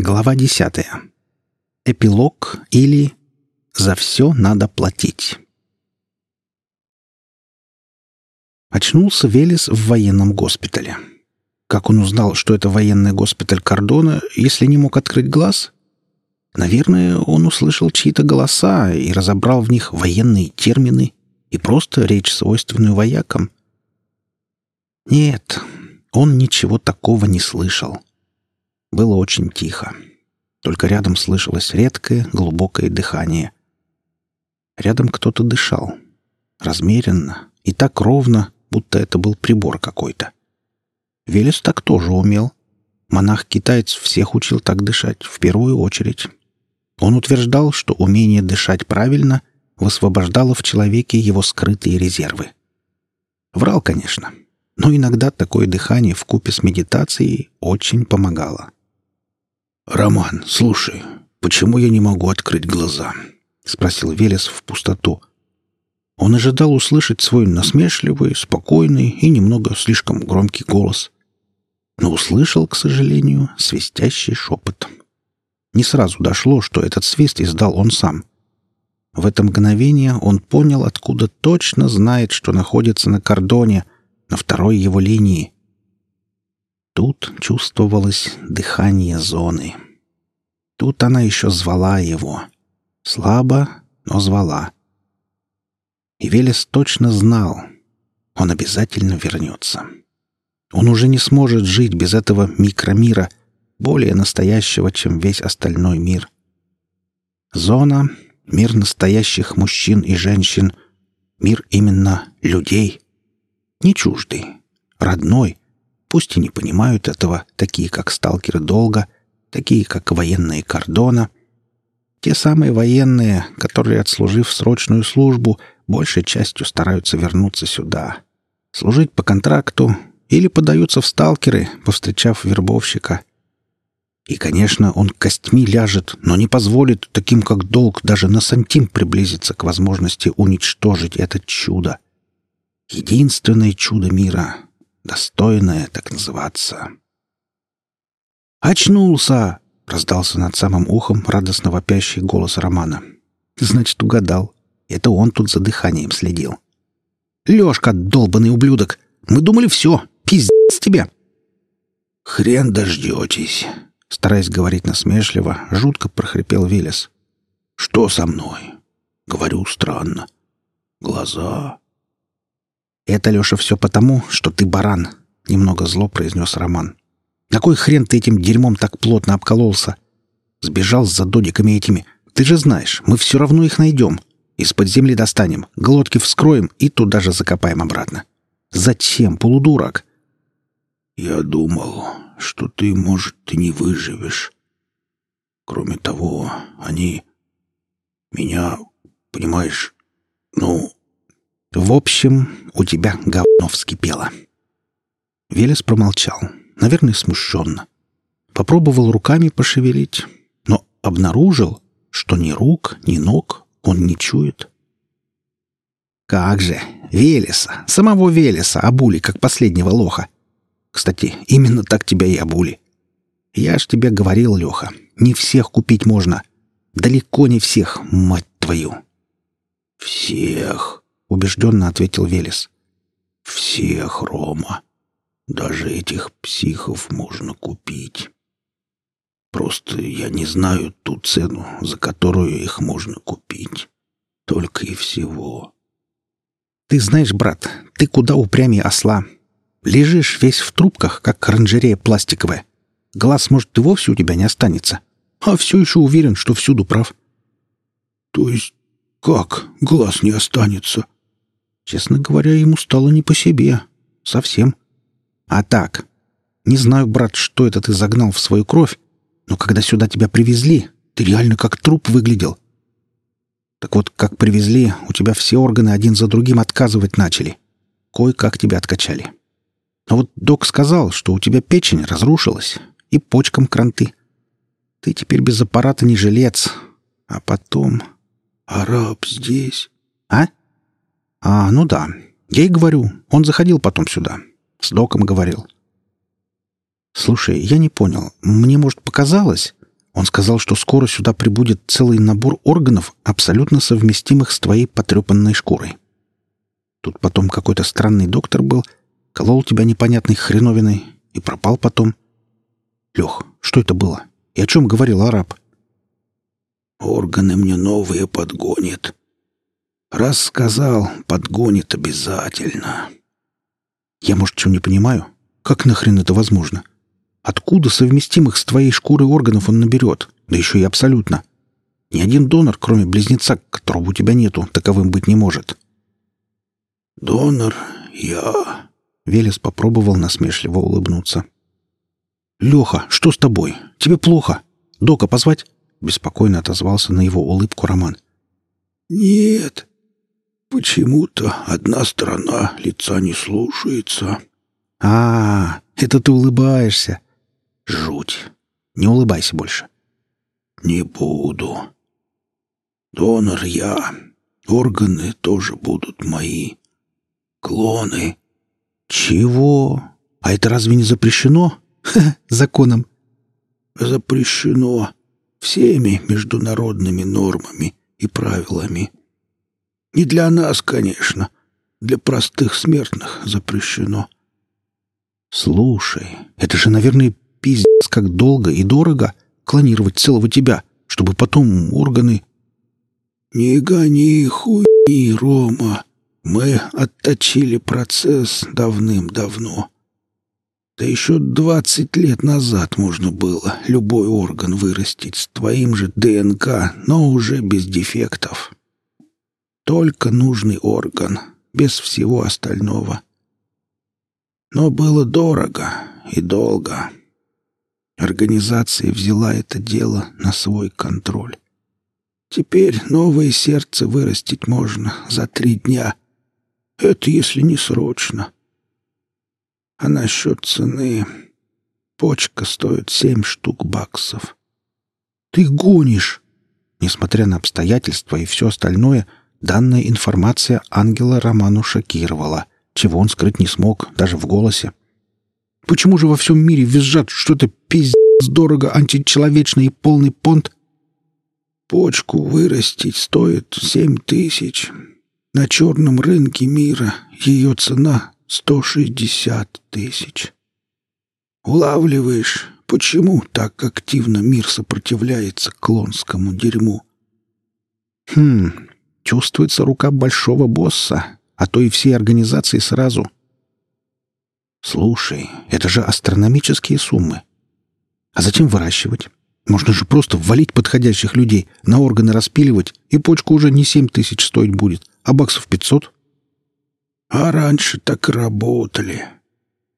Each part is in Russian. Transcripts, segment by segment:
Глава десятая. Эпилог или «За все надо платить». Очнулся Велес в военном госпитале. Как он узнал, что это военный госпиталь Кордона, если не мог открыть глаз? Наверное, он услышал чьи-то голоса и разобрал в них военные термины и просто речь, свойственную воякам. Нет, он ничего такого не слышал. Было очень тихо. Только рядом слышалось редкое, глубокое дыхание. Рядом кто-то дышал. Размеренно и так ровно, будто это был прибор какой-то. Велес так тоже умел. Монах-китаец всех учил так дышать, в первую очередь. Он утверждал, что умение дышать правильно высвобождало в человеке его скрытые резервы. Врал, конечно, но иногда такое дыхание в купе с медитацией очень помогало. «Роман, слушай, почему я не могу открыть глаза?» — спросил Велес в пустоту. Он ожидал услышать свой насмешливый, спокойный и немного слишком громкий голос. Но услышал, к сожалению, свистящий шепот. Не сразу дошло, что этот свист издал он сам. В это мгновение он понял, откуда точно знает, что находится на кордоне, на второй его линии — Тут чувствовалось дыхание зоны. Тут она еще звала его. Слабо, но звала. И Велес точно знал, он обязательно вернется. Он уже не сможет жить без этого микромира, более настоящего, чем весь остальной мир. Зона — мир настоящих мужчин и женщин, мир именно людей. Не чуждый, родной, Пусть и не понимают этого, такие как сталкеры долго, такие как военные кордона. Те самые военные, которые, отслужив срочную службу, большей частью стараются вернуться сюда. Служить по контракту или подаются в сталкеры, повстречав вербовщика. И, конечно, он костьми ляжет, но не позволит таким, как долг, даже на сантим приблизиться к возможности уничтожить это чудо. Единственное чудо мира, достойное так называться. «Очнулся!» — раздался над самым ухом радостно вопящий голос Романа. «Значит, угадал. Это он тут за дыханием следил». «Лёшка, долбанный ублюдок! Мы думали, все, пиздец тебе!» «Хрен дождетесь!» — стараясь говорить насмешливо, жутко прохрипел Велес. «Что со мной?» «Говорю странно. Глаза, «Это, Леша, все потому, что ты баран», — немного зло произнес Роман. «На кой хрен ты этим дерьмом так плотно обкололся? Сбежал с задодиками этими. Ты же знаешь, мы все равно их найдем. Из-под земли достанем, глотки вскроем и туда же закопаем обратно. Зачем, полудурак?» «Я думал, что ты, может, ты не выживешь. Кроме того, они... Меня, понимаешь, ну, в общем, у тебя говно вскипело. Велес промолчал, наверное, смущенно. Попробовал руками пошевелить, но обнаружил, что ни рук, ни ног он не чует. Как же, Велеса, самого Велеса обули, как последнего лоха. Кстати, именно так тебя и обули. Я ж тебе говорил, Леха, не всех купить можно. Далеко не всех, мать твою. Всех, — убежденно ответил Велес. «Всех, Рома. Даже этих психов можно купить. Просто я не знаю ту цену, за которую их можно купить. Только и всего». «Ты знаешь, брат, ты куда упрямее осла. Лежишь весь в трубках, как оранжерея пластиковая. Глаз, может, и вовсе у тебя не останется. А все еще уверен, что всюду прав». «То есть как глаз не останется?» Честно говоря, ему стало не по себе. Совсем. А так. Не знаю, брат, что это ты загнал в свою кровь, но когда сюда тебя привезли, ты реально как труп выглядел. Так вот, как привезли, у тебя все органы один за другим отказывать начали. Кое-как тебя откачали. Но вот док сказал, что у тебя печень разрушилась и почкам кранты. Ты теперь без аппарата не жилец. А потом... Араб здесь? А? «А, ну да. Я и говорю. Он заходил потом сюда. С доком говорил». «Слушай, я не понял. Мне, может, показалось? Он сказал, что скоро сюда прибудет целый набор органов, абсолютно совместимых с твоей потрепанной шкурой. Тут потом какой-то странный доктор был, колол тебя непонятной хреновиной и пропал потом. Лех, что это было? И о чем говорил араб? Органы мне новые подгонит. Раз сказал, подгонит обязательно. Я, может, чего не понимаю? Как нахрен это возможно? Откуда совместимых с твоей шкурой органов он наберет? Да еще и абсолютно. Ни один донор, кроме близнеца, которого у тебя нету, таковым быть не может. Донор я. Велес попробовал насмешливо улыбнуться. Леха, что с тобой? Тебе плохо? Дока позвать? Беспокойно отозвался на его улыбку Роман. Нет. Почему-то одна сторона лица не слушается. А, это ты улыбаешься. Жуть. Не улыбайся больше. Не буду. Донор я. Органы тоже будут мои. Клоны. Чего? А это разве не запрещено? Ха, законом. Запрещено всеми международными нормами и правилами. Не для нас, конечно. Для простых смертных запрещено. Слушай, это же, наверное, пиздец как долго и дорого клонировать целого тебя, чтобы потом органы... Не гони хуйни, Рома. Мы отточили процесс давным-давно. Да еще двадцать лет назад можно было любой орган вырастить с твоим же ДНК, но уже без дефектов. Только нужный орган, без всего остального. Но было дорого и долго. Организация взяла это дело на свой контроль. Теперь новое сердце вырастить можно за три дня. Это если не срочно. А насчет цены... Почка стоит семь штук баксов. Ты гонишь! Несмотря на обстоятельства и все остальное, данная информация ангела Роману шокировала — чего он скрыть не смог, даже в голосе. Почему же во всем мире визжат что-то пиздец дорого, античеловечно и полный понт? Почку вырастить стоит семь тысяч. На черном рынке мира ее цена сто шестьдесят тысяч. Улавливаешь, почему так активно мир сопротивляется клонскому дерьму? Хм, чувствуется рука большого босса, а то и всей организации сразу. Слушай, это же астрономические суммы. А зачем выращивать? Можно же просто ввалить подходящих людей, на органы распиливать, и почка уже не семь тысяч стоить будет, а баксов пятьсот. А раньше так работали.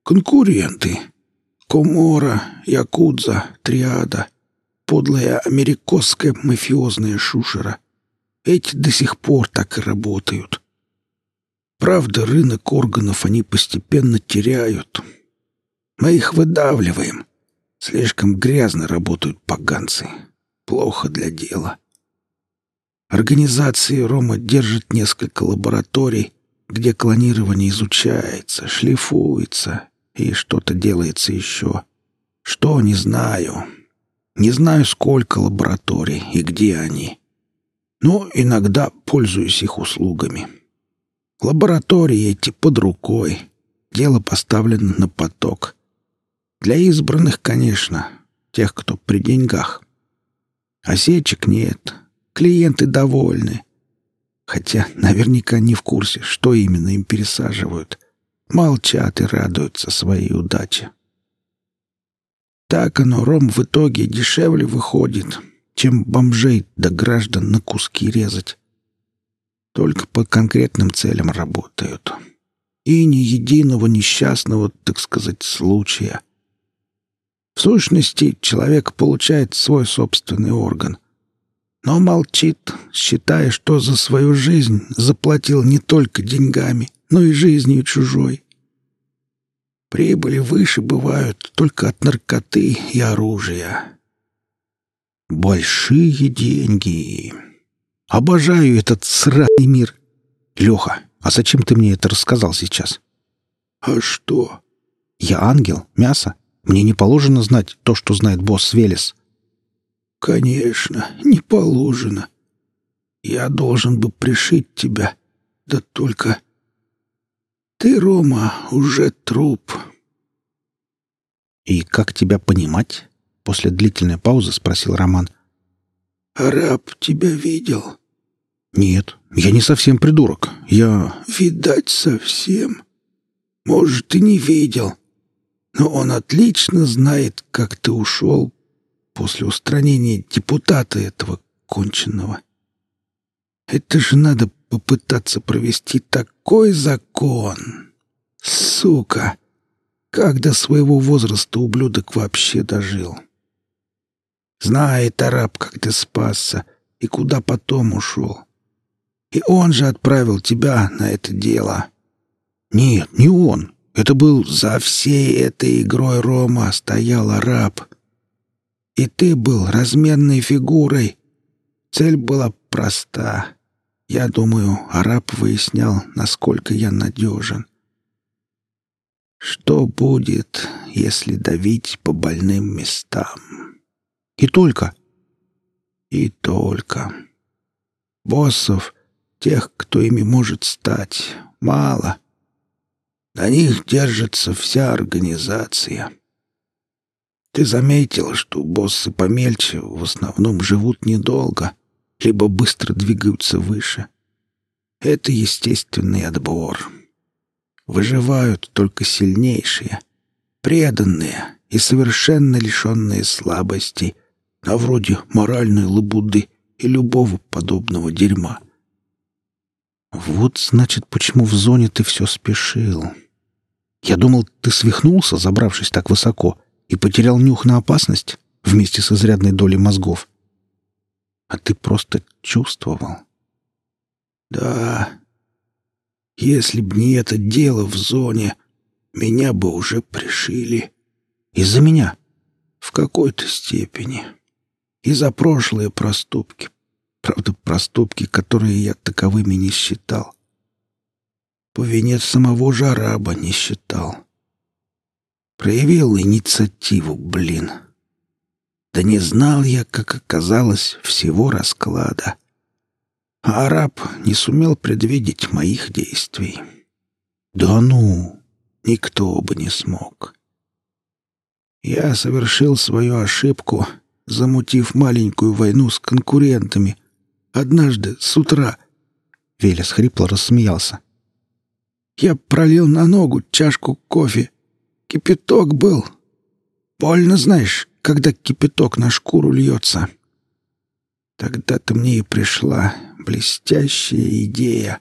Конкуренты. Комора, Якудза, Триада. Подлая америкосская мафиозная шушера. Эти до сих пор так и работают. Правда, рынок органов они постепенно теряют. Мы их выдавливаем. Слишком грязно работают поганцы. Плохо для дела. Организации Рома держит несколько лабораторий, где клонирование изучается, шлифуется и что-то делается еще. Что, не знаю. Не знаю, сколько лабораторий и где они. Но иногда пользуюсь их услугами. Лаборатории эти под рукой. Дело поставлено на поток. Для избранных, конечно, тех, кто при деньгах. Осечек нет. Клиенты довольны. Хотя наверняка не в курсе, что именно им пересаживают. Молчат и радуются своей удаче. Так оно, ром в итоге дешевле выходит, чем бомжей да граждан на куски резать только по конкретным целям работают. И ни единого несчастного, так сказать, случая. В сущности, человек получает свой собственный орган, но молчит, считая, что за свою жизнь заплатил не только деньгами, но и жизнью чужой. Прибыли выше бывают только от наркоты и оружия. Большие деньги. Обожаю этот сраный мир. Леха, а зачем ты мне это рассказал сейчас? А что? Я ангел, мясо. Мне не положено знать то, что знает босс Велес. Конечно, не положено. Я должен бы пришить тебя. Да только... Ты, Рома, уже труп. «И как тебя понимать?» — после длительной паузы спросил Роман. «Араб тебя видел?» «Нет, я не совсем придурок. Я...» «Видать, совсем. Может, и не видел. Но он отлично знает, как ты ушел после устранения депутата этого конченного. Это же надо попытаться провести такой закон. Сука! Как до своего возраста ублюдок вообще дожил? Знает араб, как ты спасся и куда потом ушел. И он же отправил тебя на это дело. Нет, не он. Это был... За всей этой игрой Рома стоял араб. И ты был разменной фигурой. Цель была проста. Я думаю, араб выяснял, насколько я надежен. Что будет, если давить по больным местам? И только. И только. Боссов, тех, кто ими может стать, мало. На них держится вся организация. Ты заметил, что боссы помельче в основном живут недолго, либо быстро двигаются выше. Это естественный отбор. Выживают только сильнейшие, преданные и совершенно лишенные слабостей, на вроде моральной лабуды и любого подобного дерьма. Вот, значит, почему в зоне ты все спешил. Я думал, ты свихнулся, забравшись так высоко, и потерял нюх на опасность вместе с изрядной долей мозгов. А ты просто чувствовал. Да, если б не это дело в зоне, меня бы уже пришили. Из-за меня? В какой-то степени. И за прошлые проступки. Правда, проступки, которые я таковыми не считал. По вине самого же араба не считал. Проявил инициативу, блин. Да не знал я, как оказалось, всего расклада. А араб не сумел предвидеть моих действий. Да ну, никто бы не смог. Я совершил свою ошибку, замутив маленькую войну с конкурентами. Однажды с утра Велес хрипло рассмеялся. Я пролил на ногу чашку кофе. Кипяток был. Больно, знаешь, когда кипяток на шкуру льется. Тогда-то мне и пришла блестящая идея.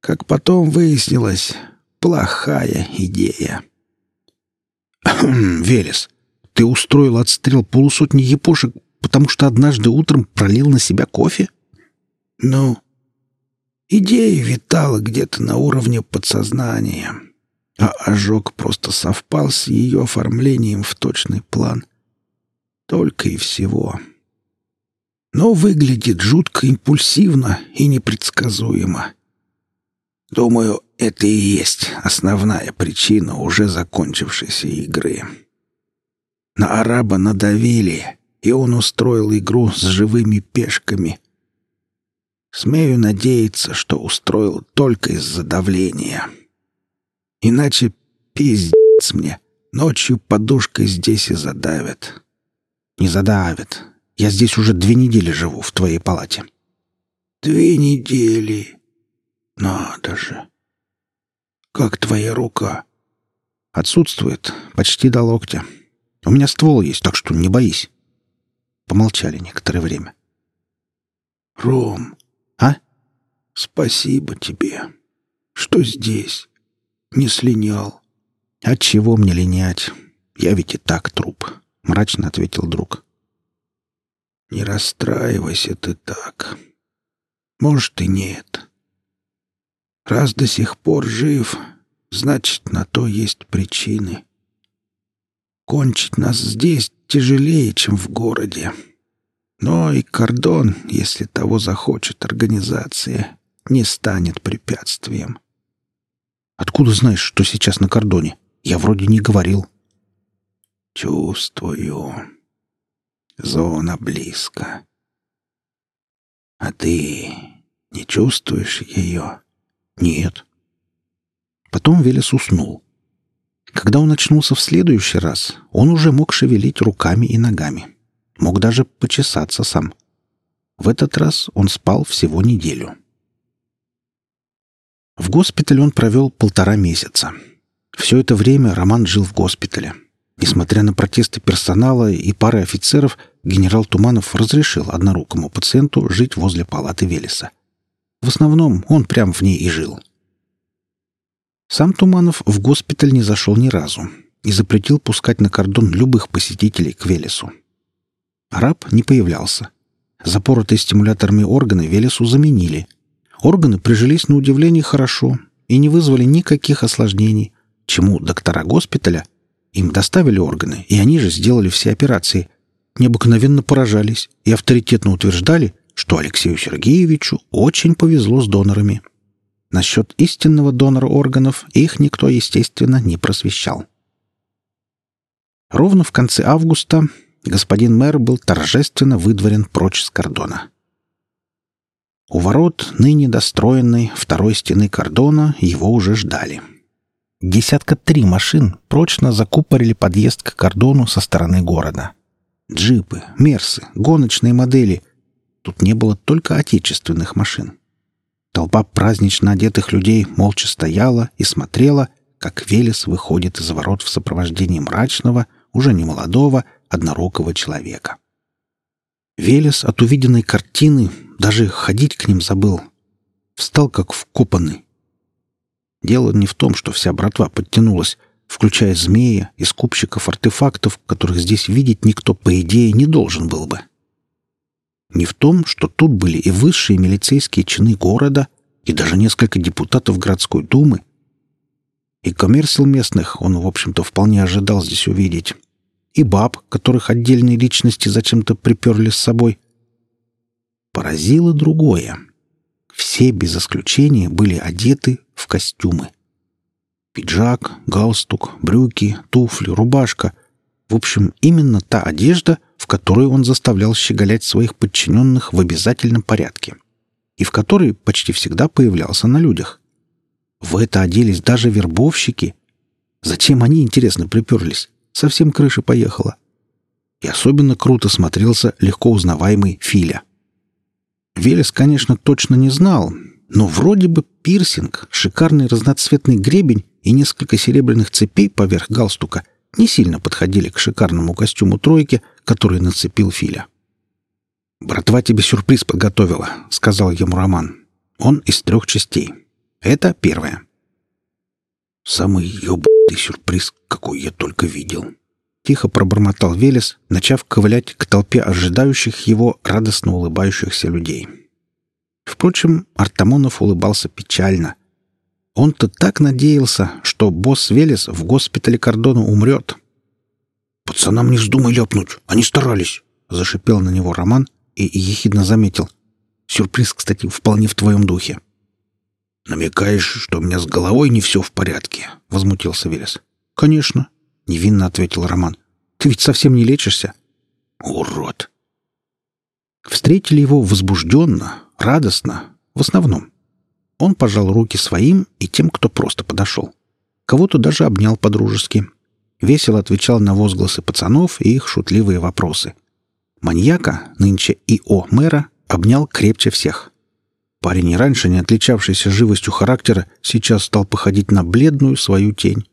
Как потом выяснилось, плохая идея. «Велес, ты устроил отстрел полусотни япошек, потому что однажды утром пролил на себя кофе?» «Ну, идея витала где-то на уровне подсознания, а ожог просто совпал с ее оформлением в точный план. Только и всего» но выглядит жутко импульсивно и непредсказуемо. Думаю, это и есть основная причина уже закончившейся игры. На араба надавили, и он устроил игру с живыми пешками. Смею надеяться, что устроил только из-за давления. Иначе пиздец мне. Ночью подушкой здесь и задавят. Не задавят, я здесь уже две недели живу, в твоей палате». «Две недели? Надо же! Как твоя рука?» «Отсутствует. Почти до локтя. У меня ствол есть, так что не боись». Помолчали некоторое время. «Ром, а? Спасибо тебе, что здесь. Не слинял». «От чего мне линять? Я ведь и так труп», — мрачно ответил друг. Не расстраивайся ты так. Может, и нет. Раз до сих пор жив, значит, на то есть причины. Кончить нас здесь тяжелее, чем в городе. Но и кордон, если того захочет организация, не станет препятствием. Откуда знаешь, что сейчас на кордоне? Я вроде не говорил. Чувствую. Зона близко. А ты не чувствуешь ее? Нет. Потом Велес уснул. Когда он очнулся в следующий раз, он уже мог шевелить руками и ногами. Мог даже почесаться сам. В этот раз он спал всего неделю. В госпитале он провел полтора месяца. Все это время Роман жил в госпитале. Несмотря на протесты персонала и пары офицеров, генерал Туманов разрешил однорукому пациенту жить возле палаты Велеса. В основном он прямо в ней и жил. Сам Туманов в госпиталь не зашел ни разу и запретил пускать на кордон любых посетителей к Велесу. Араб не появлялся. Запоротые стимуляторами органы Велесу заменили. Органы прижились на удивление хорошо и не вызвали никаких осложнений, чему доктора госпиталя им доставили органы, и они же сделали все операции. Необыкновенно поражались и авторитетно утверждали, что Алексею Сергеевичу очень повезло с донорами. Насчет истинного донора органов их никто, естественно, не просвещал. Ровно в конце августа господин мэр был торжественно выдворен прочь с кордона. У ворот ныне достроенной второй стены кордона его уже ждали — Десятка три машин прочно закупорили подъезд к кордону со стороны города. Джипы, мерсы, гоночные модели. Тут не было только отечественных машин. Толпа празднично одетых людей молча стояла и смотрела, как Велес выходит из ворот в сопровождении мрачного, уже не молодого, однорукого человека. Велес от увиденной картины даже ходить к ним забыл. Встал как вкопанный, Дело не в том, что вся братва подтянулась, включая змея и скупщиков артефактов, которых здесь видеть никто, по идее, не должен был бы. Не в том, что тут были и высшие милицейские чины города, и даже несколько депутатов городской думы. И коммерсил местных он, в общем-то, вполне ожидал здесь увидеть. И баб, которых отдельные личности зачем-то приперли с собой. Поразило другое — все без исключения были одеты в костюмы. Пиджак, галстук, брюки, туфли, рубашка. В общем, именно та одежда, в которой он заставлял щеголять своих подчиненных в обязательном порядке и в которой почти всегда появлялся на людях. В это оделись даже вербовщики. Зачем они, интересно, приперлись? Совсем крыша поехала. И особенно круто смотрелся легко узнаваемый Филя — Велес, конечно, точно не знал, но вроде бы пирсинг, шикарный разноцветный гребень и несколько серебряных цепей поверх галстука не сильно подходили к шикарному костюму тройки, который нацепил Филя. «Братва тебе сюрприз подготовила», — сказал ему Роман. «Он из трех частей. Это первое». «Самый ёбаный сюрприз, какой я только видел», — тихо пробормотал Велес, начав ковылять к толпе ожидающих его радостно улыбающихся людей. Впрочем, Артамонов улыбался печально. Он-то так надеялся, что босс Велес в госпитале Кордона умрет. «Пацанам не вздумай ляпнуть, они старались», — зашипел на него Роман и ехидно заметил. «Сюрприз, кстати, вполне в твоем духе». «Намекаешь, что у меня с головой не все в порядке?» — возмутился Велес. «Конечно. — невинно ответил Роман. «Ты ведь совсем не лечишься?» «Урод!» Встретили его возбужденно, радостно, в основном. Он пожал руки своим и тем, кто просто подошел. Кого-то даже обнял по-дружески. Весело отвечал на возгласы пацанов и их шутливые вопросы. Маньяка, нынче И.О. мэра, обнял крепче всех. Парень, и раньше не отличавшийся живостью характера, сейчас стал походить на бледную свою тень.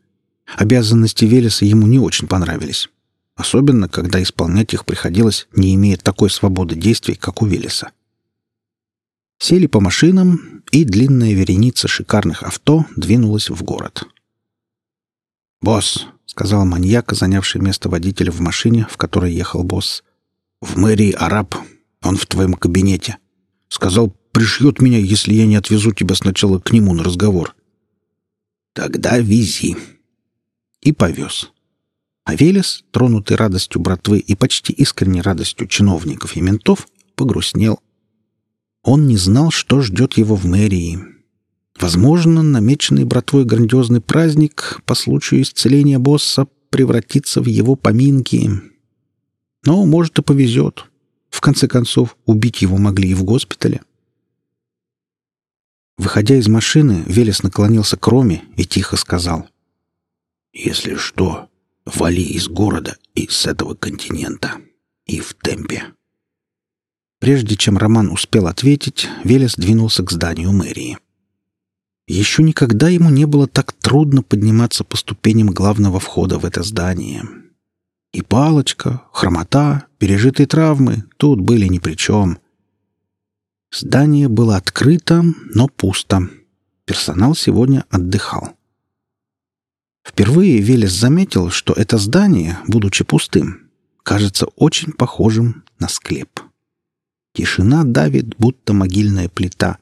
Обязанности Велеса ему не очень понравились. Особенно, когда исполнять их приходилось, не имея такой свободы действий, как у Велеса. Сели по машинам, и длинная вереница шикарных авто двинулась в город. «Босс», — сказал маньяк, занявший место водителя в машине, в которой ехал босс, — «в мэрии араб. Он в твоем кабинете. Сказал, пришьет меня, если я не отвезу тебя сначала к нему на разговор». «Тогда вези», и повез. А Велес, тронутый радостью братвы и почти искренней радостью чиновников и ментов, погрустнел. Он не знал, что ждет его в мэрии. Возможно, намеченный братвой грандиозный праздник по случаю исцеления босса превратится в его поминки. Но, может, и повезет. В конце концов, убить его могли и в госпитале. Выходя из машины, Велес наклонился к Роме и тихо сказал. «Если что, вали из города и с этого континента. И в темпе». Прежде чем Роман успел ответить, Велес двинулся к зданию мэрии. Еще никогда ему не было так трудно подниматься по ступеням главного входа в это здание. И палочка, хромота, пережитые травмы тут были ни при чем. Здание было открыто, но пусто. Персонал сегодня отдыхал. Впервые Велес заметил, что это здание, будучи пустым, кажется очень похожим на склеп. Тишина давит, будто могильная плита.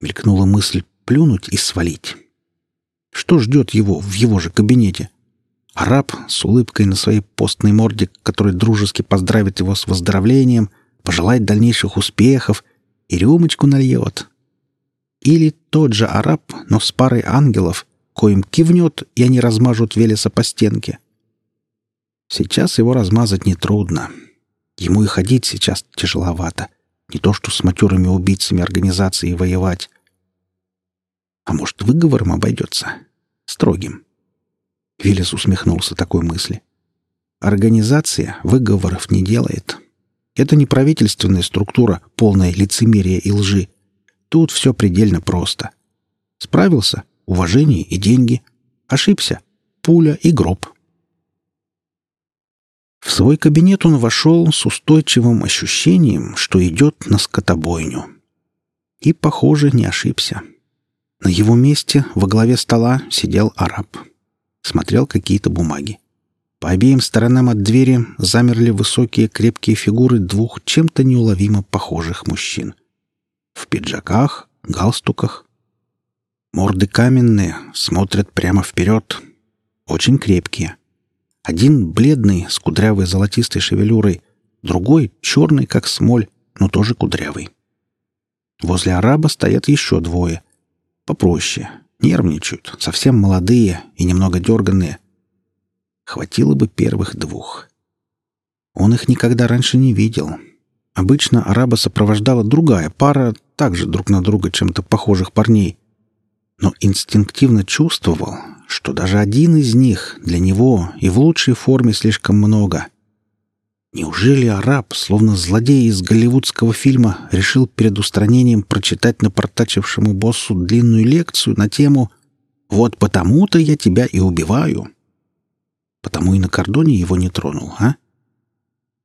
Мелькнула мысль плюнуть и свалить. Что ждет его в его же кабинете? Араб с улыбкой на своей постной морде, который дружески поздравит его с выздоровлением, пожелает дальнейших успехов и рюмочку нальет. Или тот же араб, но с парой ангелов, коим кивнет, и они размажут Велеса по стенке. Сейчас его размазать нетрудно. Ему и ходить сейчас тяжеловато. Не то что с матерыми убийцами организации воевать. А может, выговором обойдется? Строгим. Виллис усмехнулся такой мысли. Организация выговоров не делает. Это не правительственная структура, полная лицемерия и лжи. Тут все предельно просто. Справился — уважение и деньги. Ошибся — пуля и гроб. В свой кабинет он вошел с устойчивым ощущением, что идет на скотобойню. И, похоже, не ошибся. На его месте во главе стола сидел араб смотрел какие-то бумаги. По обеим сторонам от двери замерли высокие крепкие фигуры двух чем-то неуловимо похожих мужчин. В пиджаках, галстуках. Морды каменные, смотрят прямо вперед. Очень крепкие. Один бледный, с кудрявой золотистой шевелюрой, другой черный, как смоль, но тоже кудрявый. Возле араба стоят еще двое. Попроще, Нервничают, совсем молодые и немного дерганные. Хватило бы первых двух. Он их никогда раньше не видел. Обычно араба сопровождала другая пара, также друг на друга чем-то похожих парней. Но инстинктивно чувствовал, что даже один из них для него и в лучшей форме слишком много — Неужели араб, словно злодей из голливудского фильма, решил перед устранением прочитать напортачившему боссу длинную лекцию на тему «Вот потому-то я тебя и убиваю»? Потому и на кордоне его не тронул, а?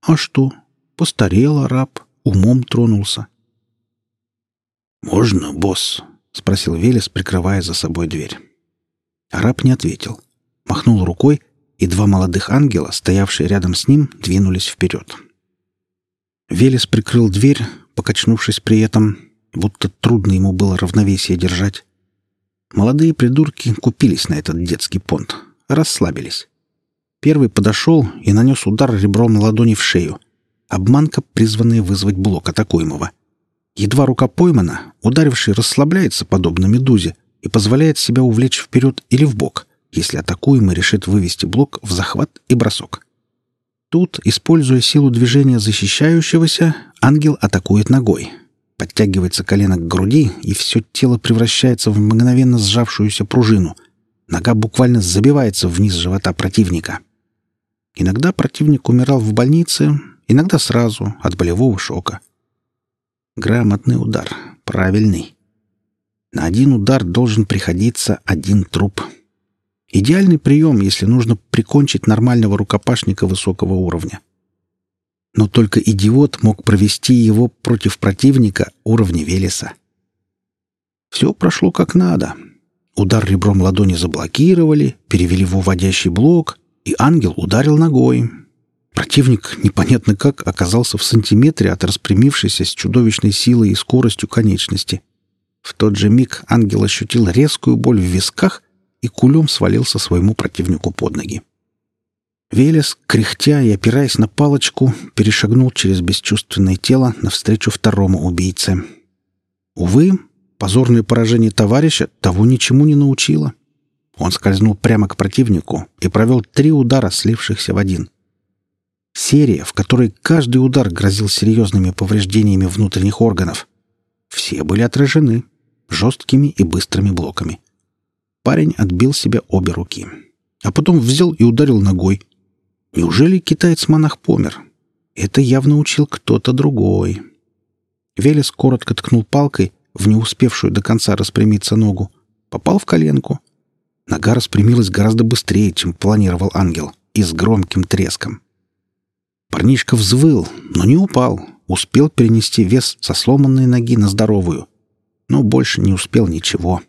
А что? Постарел араб, умом тронулся. «Можно, босс?» — спросил Велес, прикрывая за собой дверь. Араб не ответил. Махнул рукой — и два молодых ангела, стоявшие рядом с ним, двинулись вперед. Велес прикрыл дверь, покачнувшись при этом, будто трудно ему было равновесие держать. Молодые придурки купились на этот детский понт, расслабились. Первый подошел и нанес удар ребром ладони в шею. Обманка, призванная вызвать блок атакуемого. Едва рука поймана, ударивший расслабляется, подобно медузе, и позволяет себя увлечь вперед или в бок если атакуемый решит вывести блок в захват и бросок. Тут, используя силу движения защищающегося, ангел атакует ногой. Подтягивается колено к груди, и все тело превращается в мгновенно сжавшуюся пружину. Нога буквально забивается вниз живота противника. Иногда противник умирал в больнице, иногда сразу, от болевого шока. Грамотный удар, правильный. На один удар должен приходиться один труп — Идеальный прием, если нужно прикончить нормального рукопашника высокого уровня. Но только идиот мог провести его против противника уровня Велеса. Все прошло как надо. Удар ребром ладони заблокировали, перевели в уводящий блок, и ангел ударил ногой. Противник, непонятно как, оказался в сантиметре от распрямившейся с чудовищной силой и скоростью конечности. В тот же миг ангел ощутил резкую боль в висках и кулем свалился своему противнику под ноги. Велес, кряхтя и опираясь на палочку, перешагнул через бесчувственное тело навстречу второму убийце. Увы, позорное поражение товарища того ничему не научило. Он скользнул прямо к противнику и провел три удара, слившихся в один. серия, в которой каждый удар грозил серьезными повреждениями внутренних органов. Все были отражены жесткими и быстрыми блоками. Парень отбил себе обе руки, а потом взял и ударил ногой. Неужели китаец-монах помер? Это явно учил кто-то другой. Велес коротко ткнул палкой в не успевшую до конца распрямиться ногу. Попал в коленку. Нога распрямилась гораздо быстрее, чем планировал ангел, и с громким треском. Парнишка взвыл, но не упал. Успел перенести вес со сломанной ноги на здоровую. Но больше не успел ничего.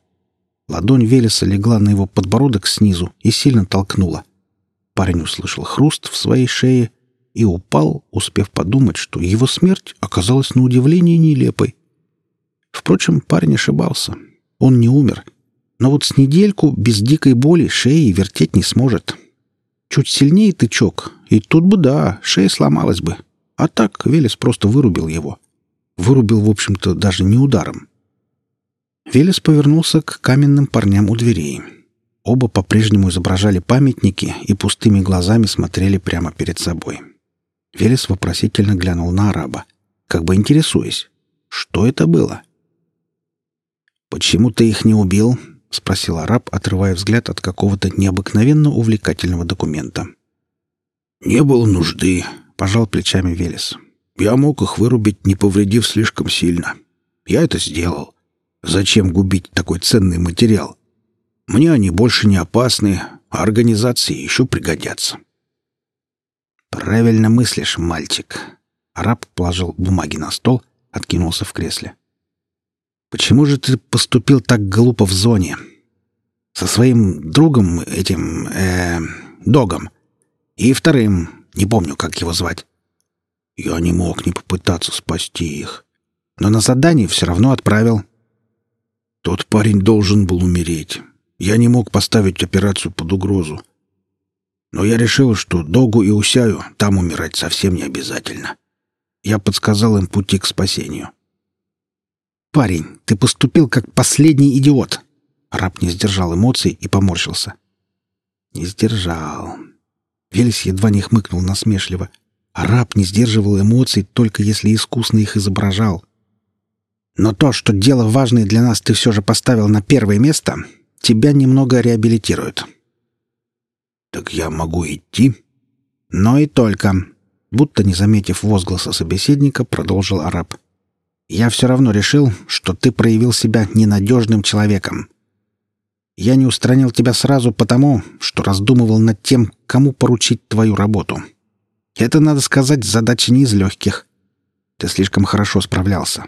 Ладонь Велеса легла на его подбородок снизу и сильно толкнула. Парень услышал хруст в своей шее и упал, успев подумать, что его смерть оказалась на удивление нелепой. Впрочем, парень ошибался. Он не умер. Но вот с недельку без дикой боли шеи вертеть не сможет. Чуть сильнее тычок, и тут бы да, шея сломалась бы. А так Велес просто вырубил его. Вырубил, в общем-то, даже не ударом. Велес повернулся к каменным парням у дверей. Оба по-прежнему изображали памятники и пустыми глазами смотрели прямо перед собой. Велес вопросительно глянул на араба, как бы интересуясь, что это было. «Почему ты их не убил?» — спросил араб, отрывая взгляд от какого-то необыкновенно увлекательного документа. «Не было нужды», — пожал плечами Велес. «Я мог их вырубить, не повредив слишком сильно. Я это сделал. Зачем губить такой ценный материал? Мне они больше не опасны, а организации еще пригодятся». «Правильно мыслишь, мальчик». Араб положил бумаги на стол, откинулся в кресле. «Почему же ты поступил так глупо в зоне? Со своим другом, этим, э, догом, и вторым, не помню, как его звать. Я не мог не попытаться спасти их, но на задание все равно отправил. Тот парень должен был умереть. Я не мог поставить операцию под угрозу. Но я решил, что Догу и Усяю там умирать совсем не обязательно. Я подсказал им пути к спасению. «Парень, ты поступил как последний идиот!» Раб не сдержал эмоций и поморщился. «Не сдержал». Велес едва не хмыкнул насмешливо. А раб не сдерживал эмоций, только если искусно их изображал. «Но то, что дело важное для нас ты все же поставил на первое место, тебя немного реабилитирует. «Так я могу идти?» «Но и только», — будто не заметив возгласа собеседника, продолжил араб. «Я все равно решил, что ты проявил себя ненадежным человеком. Я не устранил тебя сразу потому, что раздумывал над тем, кому поручить твою работу. Это, надо сказать, задача не из легких. Ты слишком хорошо справлялся.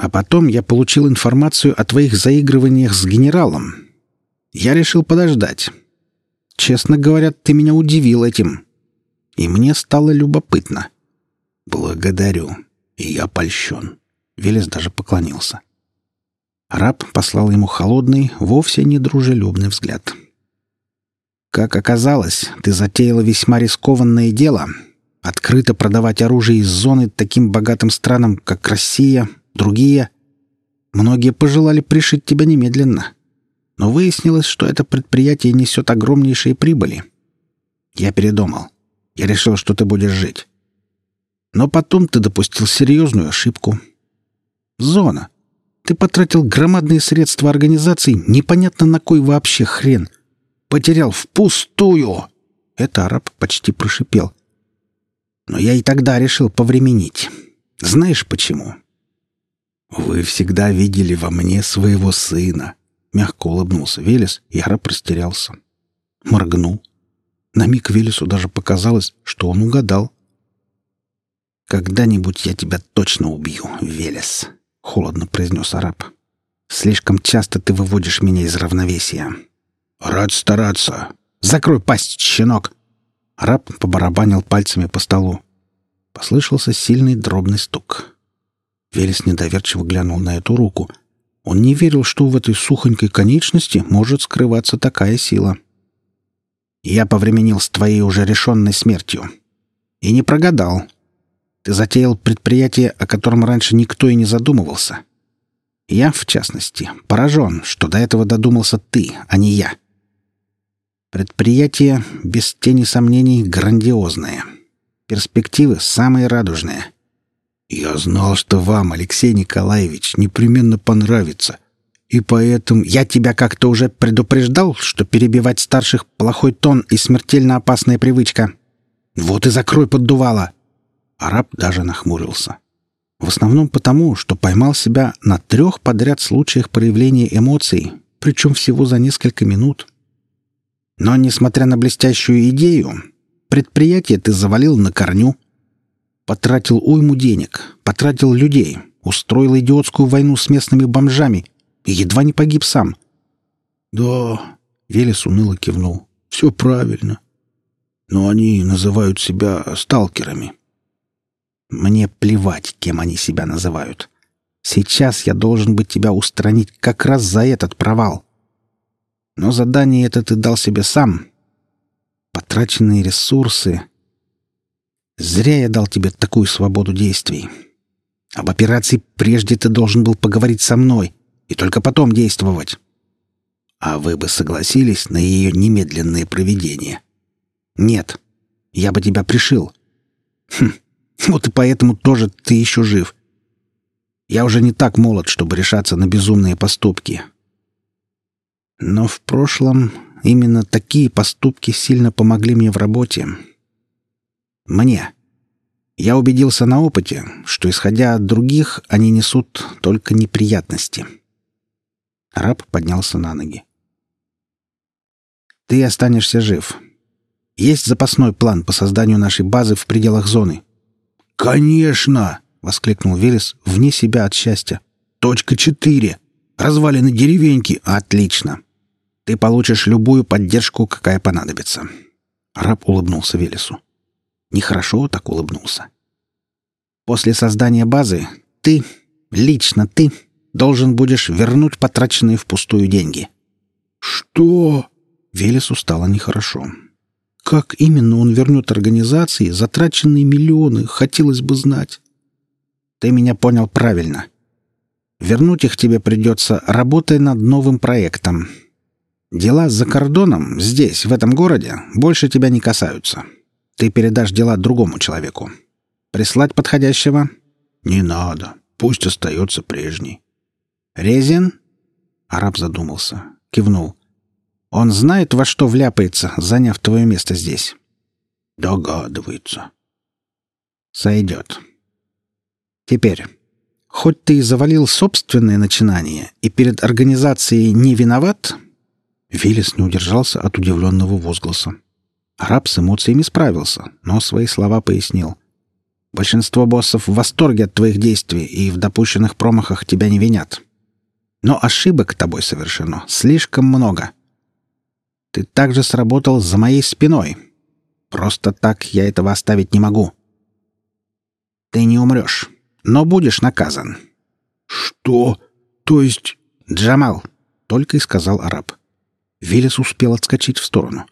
А потом я получил информацию о твоих заигрываниях с генералом. Я решил подождать, Честно говоря, ты меня удивил этим. И мне стало любопытно. Благодарю. И я польщен. Велес даже поклонился. Раб послал ему холодный, вовсе не дружелюбный взгляд. «Как оказалось, ты затеяла весьма рискованное дело — открыто продавать оружие из зоны таким богатым странам, как Россия, другие. Многие пожелали пришить тебя немедленно но выяснилось, что это предприятие несет огромнейшие прибыли. Я передумал. Я решил, что ты будешь жить. Но потом ты допустил серьезную ошибку. Зона. Ты потратил громадные средства организации, непонятно на кой вообще хрен. Потерял впустую. Это араб почти прошипел. Но я и тогда решил повременить. Знаешь почему? Вы всегда видели во мне своего сына, Мягко улыбнулся Велес, и араб растерялся. Моргнул. На миг Велесу даже показалось, что он угадал. «Когда-нибудь я тебя точно убью, Велес», — холодно произнес араб. «Слишком часто ты выводишь меня из равновесия». «Рад стараться». «Закрой пасть, щенок!» Араб побарабанил пальцами по столу. Послышался сильный дробный стук. Велес недоверчиво глянул на эту руку, он не верил, что в этой сухонькой конечности может скрываться такая сила. «Я повременил с твоей уже решенной смертью. И не прогадал. Ты затеял предприятие, о котором раньше никто и не задумывался. Я, в частности, поражен, что до этого додумался ты, а не я. Предприятие, без тени сомнений, грандиозное. Перспективы самые радужные. Я знал, что вам, Алексей Николаевич, непременно понравится. И поэтому я тебя как-то уже предупреждал, что перебивать старших — плохой тон и смертельно опасная привычка. Вот и закрой поддувало. Араб даже нахмурился. В основном потому, что поймал себя на трех подряд случаях проявления эмоций, причем всего за несколько минут. Но, несмотря на блестящую идею, предприятие ты завалил на корню. Потратил уйму денег, потратил людей, устроил идиотскую войну с местными бомжами и едва не погиб сам. «Да», — Велес уныло кивнул, — «все правильно. Но они называют себя сталкерами». Мне плевать, кем они себя называют. Сейчас я должен быть тебя устранить как раз за этот провал. Но задание это ты дал себе сам. Потраченные ресурсы. Зря я дал тебе такую свободу действий. Об операции прежде ты должен был поговорить со мной и только потом действовать. А вы бы согласились на ее немедленное проведение? Нет. Я бы тебя пришил. Хм, вот и поэтому тоже ты еще жив. Я уже не так молод, чтобы решаться на безумные поступки. Но в прошлом именно такие поступки сильно помогли мне в работе. Мне. Я убедился на опыте, что, исходя от других, они несут только неприятности. Раб поднялся на ноги. «Ты останешься жив. Есть запасной план по созданию нашей базы в пределах зоны?» «Конечно!» — воскликнул Велес вне себя от счастья. «Точка четыре. Развалины деревеньки. Отлично. Ты получишь любую поддержку, какая понадобится». Раб улыбнулся Велесу. Нехорошо так улыбнулся. «После создания базы ты, лично ты, должен будешь вернуть потраченные впустую деньги». «Что?» Велесу стало нехорошо. Как именно он вернет организации затраченные миллионы, хотелось бы знать. Ты меня понял правильно. Вернуть их тебе придется, работая над новым проектом. Дела за кордоном, здесь, в этом городе, больше тебя не касаются. Ты передашь дела другому человеку. Прислать подходящего? Не надо. Пусть остается прежний. Резин? Араб задумался. Кивнул. Он знает, во что вляпается, заняв твое место здесь. Догадывается. Сойдет. Теперь, хоть ты и завалил собственное начинание и перед организацией не виноват, Виллис не удержался от удивленного возгласа. Араб с эмоциями справился, но свои слова пояснил. Большинство боссов в восторге от твоих действий и в допущенных промахах тебя не винят. Но ошибок тобой совершено слишком много. Ты также сработал за моей спиной. Просто так я этого оставить не могу. Ты не умрешь, но будешь наказан. Что? То есть... Джамал, только и сказал араб. Велес успел отскочить в сторону.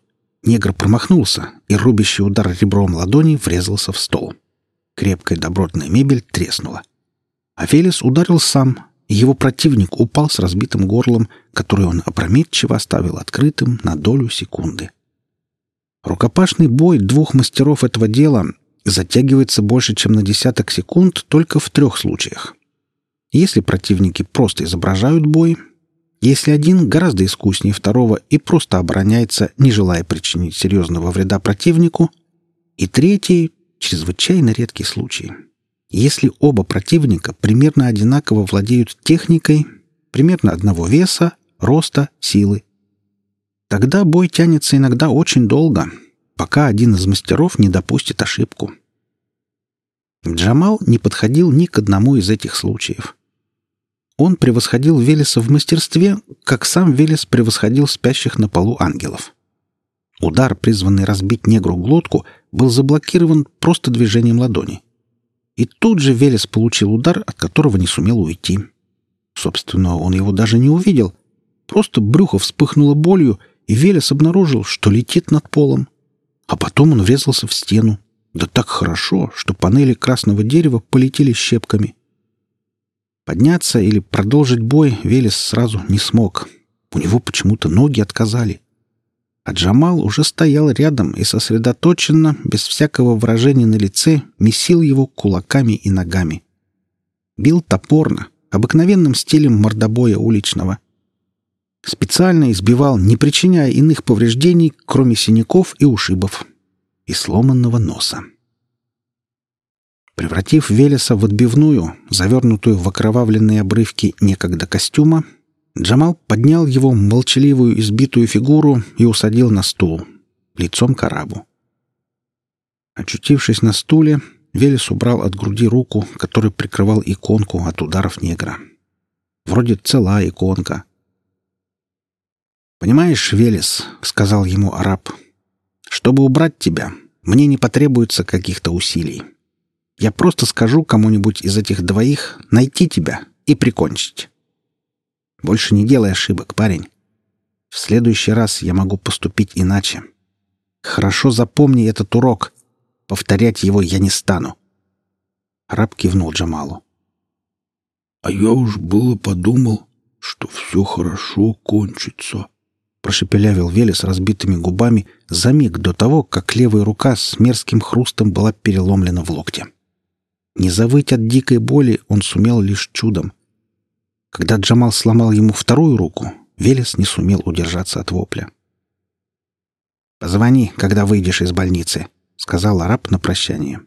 Негр промахнулся, и рубящий удар ребром ладони врезался в стол. Крепкая добротная мебель треснула. А Велес ударил сам, его противник упал с разбитым горлом, которое он опрометчиво оставил открытым на долю секунды. Рукопашный бой двух мастеров этого дела затягивается больше, чем на десяток секунд только в трех случаях. Если противники просто изображают бой, если один гораздо искуснее второго и просто обороняется, не желая причинить серьезного вреда противнику, и третий — чрезвычайно редкий случай — если оба противника примерно одинаково владеют техникой, примерно одного веса, роста, силы. Тогда бой тянется иногда очень долго, пока один из мастеров не допустит ошибку. Джамал не подходил ни к одному из этих случаев. Он превосходил Велеса в мастерстве, как сам Велес превосходил спящих на полу ангелов. Удар, призванный разбить негру глотку, был заблокирован просто движением ладони — и тут же Велес получил удар, от которого не сумел уйти. Собственно, он его даже не увидел. Просто брюхо вспыхнуло болью, и Велес обнаружил, что летит над полом. А потом он врезался в стену. Да так хорошо, что панели красного дерева полетели щепками. Подняться или продолжить бой Велес сразу не смог. У него почему-то ноги отказали. А Джамал уже стоял рядом и сосредоточенно, без всякого выражения на лице, месил его кулаками и ногами. Бил топорно, обыкновенным стилем мордобоя уличного. Специально избивал, не причиняя иных повреждений, кроме синяков и ушибов. И сломанного носа. Превратив Велеса в отбивную, завернутую в окровавленные обрывки некогда костюма, Джамал поднял его молчаливую избитую фигуру и усадил на стул, лицом к арабу. Очутившись на стуле, Велес убрал от груди руку, который прикрывал иконку от ударов негра. Вроде цела иконка. «Понимаешь, Велес, — сказал ему араб, — чтобы убрать тебя, мне не потребуется каких-то усилий. Я просто скажу кому-нибудь из этих двоих найти тебя и прикончить. Больше не делай ошибок, парень. В следующий раз я могу поступить иначе. Хорошо запомни этот урок. Повторять его я не стану. Раб кивнул Джамалу. А я уж было подумал, что все хорошо кончится. Прошепелявил Велес разбитыми губами за миг до того, как левая рука с мерзким хрустом была переломлена в локте. Не завыть от дикой боли он сумел лишь чудом. Когда Джамал сломал ему вторую руку, Велес не сумел удержаться от вопля. «Позвони, когда выйдешь из больницы», — сказал араб на прощание.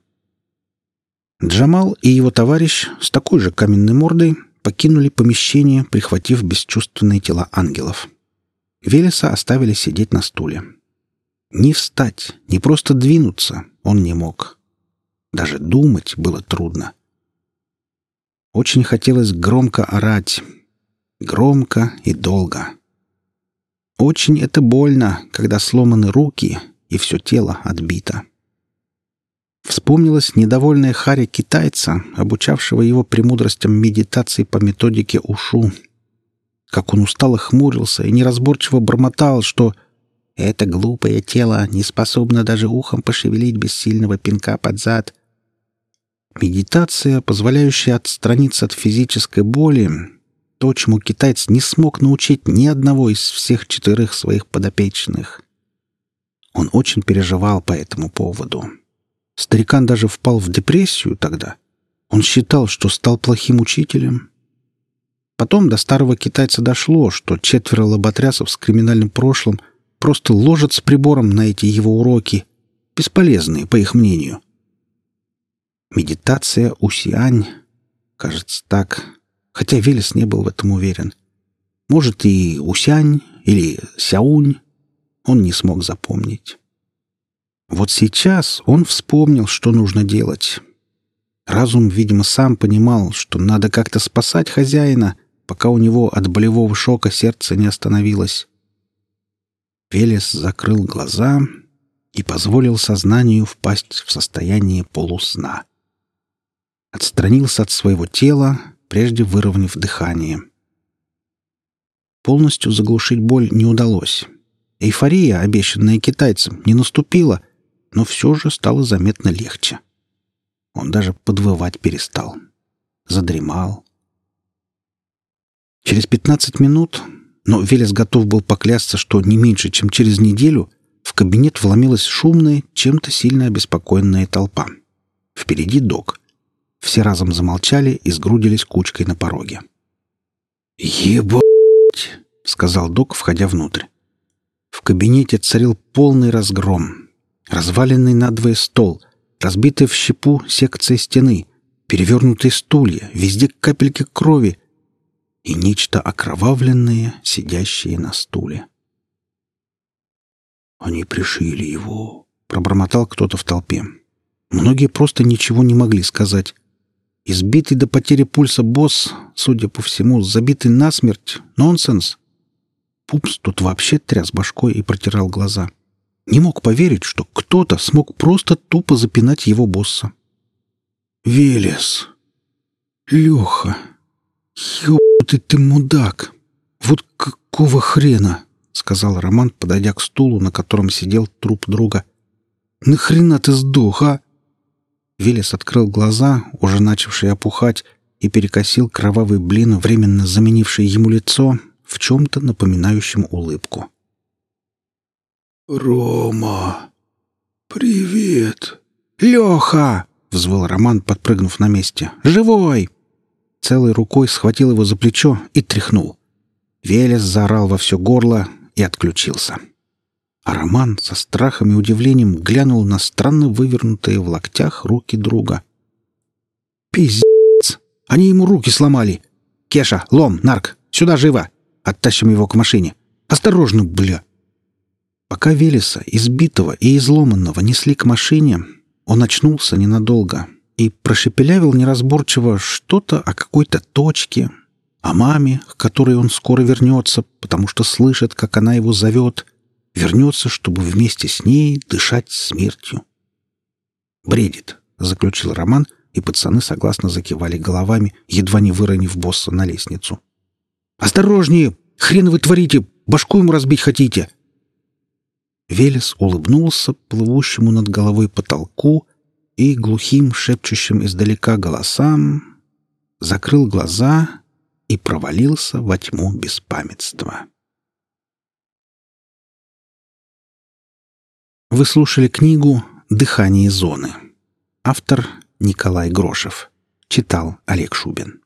Джамал и его товарищ с такой же каменной мордой покинули помещение, прихватив бесчувственные тела ангелов. Велеса оставили сидеть на стуле. Ни встать, ни просто двинуться он не мог. Даже думать было трудно. Очень хотелось громко орать. Громко и долго. Очень это больно, когда сломаны руки и все тело отбито. Вспомнилась недовольная Харя китайца, обучавшего его премудростям медитации по методике Ушу. Как он устало хмурился и неразборчиво бормотал, что «это глупое тело не способно даже ухом пошевелить без сильного пинка под зад», Медитация, позволяющая отстраниться от физической боли, то, чему китаец не смог научить ни одного из всех четырех своих подопечных. Он очень переживал по этому поводу. Старикан даже впал в депрессию тогда. Он считал, что стал плохим учителем. Потом до старого китайца дошло, что четверо лоботрясов с криминальным прошлым просто ложат с прибором на эти его уроки, бесполезные, по их мнению — Медитация Усиань. Кажется, так. Хотя Велес не был в этом уверен. Может, и Усянь или Сяунь. Он не смог запомнить. Вот сейчас он вспомнил, что нужно делать. Разум, видимо, сам понимал, что надо как-то спасать хозяина, пока у него от болевого шока сердце не остановилось. Велес закрыл глаза и позволил сознанию впасть в состояние полусна отстранился от своего тела, прежде выровняв дыхание. Полностью заглушить боль не удалось. Эйфория, обещанная китайцем, не наступила, но все же стало заметно легче. Он даже подвывать перестал. Задремал. Через пятнадцать минут, но Велес готов был поклясться, что не меньше, чем через неделю, в кабинет вломилась шумная, чем-то сильно обеспокоенная толпа. Впереди док. Все разом замолчали и сгрудились кучкой на пороге. «Ебать!» — сказал док, входя внутрь. В кабинете царил полный разгром. Разваленный надвое стол, разбитая в щепу секция стены, перевернутые стулья, везде капельки крови и нечто окровавленное, сидящее на стуле. «Они пришили его», — пробормотал кто-то в толпе. Многие просто ничего не могли сказать. Избитый до потери пульса босс, судя по всему, забитый насмерть. Нонсенс. Пупс тут вообще тряс башкой и протирал глаза. Не мог поверить, что кто-то смог просто тупо запинать его босса. «Велес! Леха! Ёбаный ты мудак! Вот какого хрена!» — сказал Роман, подойдя к стулу, на котором сидел труп друга. «Нахрена ты сдох, а?» Велес открыл глаза, уже начавшие опухать, и перекосил кровавый блин, временно заменивший ему лицо, в чем-то напоминающем улыбку. «Рома! Привет!» «Леха!» — взвыл Роман, подпрыгнув на месте. «Живой!» Целой рукой схватил его за плечо и тряхнул. Велес заорал во все горло и отключился. А Роман со страхом и удивлением глянул на странно вывернутые в локтях руки друга. «Пиздец! Они ему руки сломали! Кеша, лом, нарк, сюда живо! Оттащим его к машине! Осторожно, бля!» Пока Велеса, избитого и изломанного, несли к машине, он очнулся ненадолго и прошепелявил неразборчиво что-то о какой-то точке, о маме, к которой он скоро вернется, потому что слышит, как она его зовет, вернется, чтобы вместе с ней дышать смертью. «Бредит», — заключил Роман, и пацаны согласно закивали головами, едва не выронив босса на лестницу. «Осторожнее! Хрен вы творите! Башку ему разбить хотите!» Велес улыбнулся плывущему над головой потолку и глухим, шепчущим издалека голосам, закрыл глаза и провалился во тьму беспамятства. Вы слушали книгу «Дыхание зоны». Автор Николай Грошев. Читал Олег Шубин.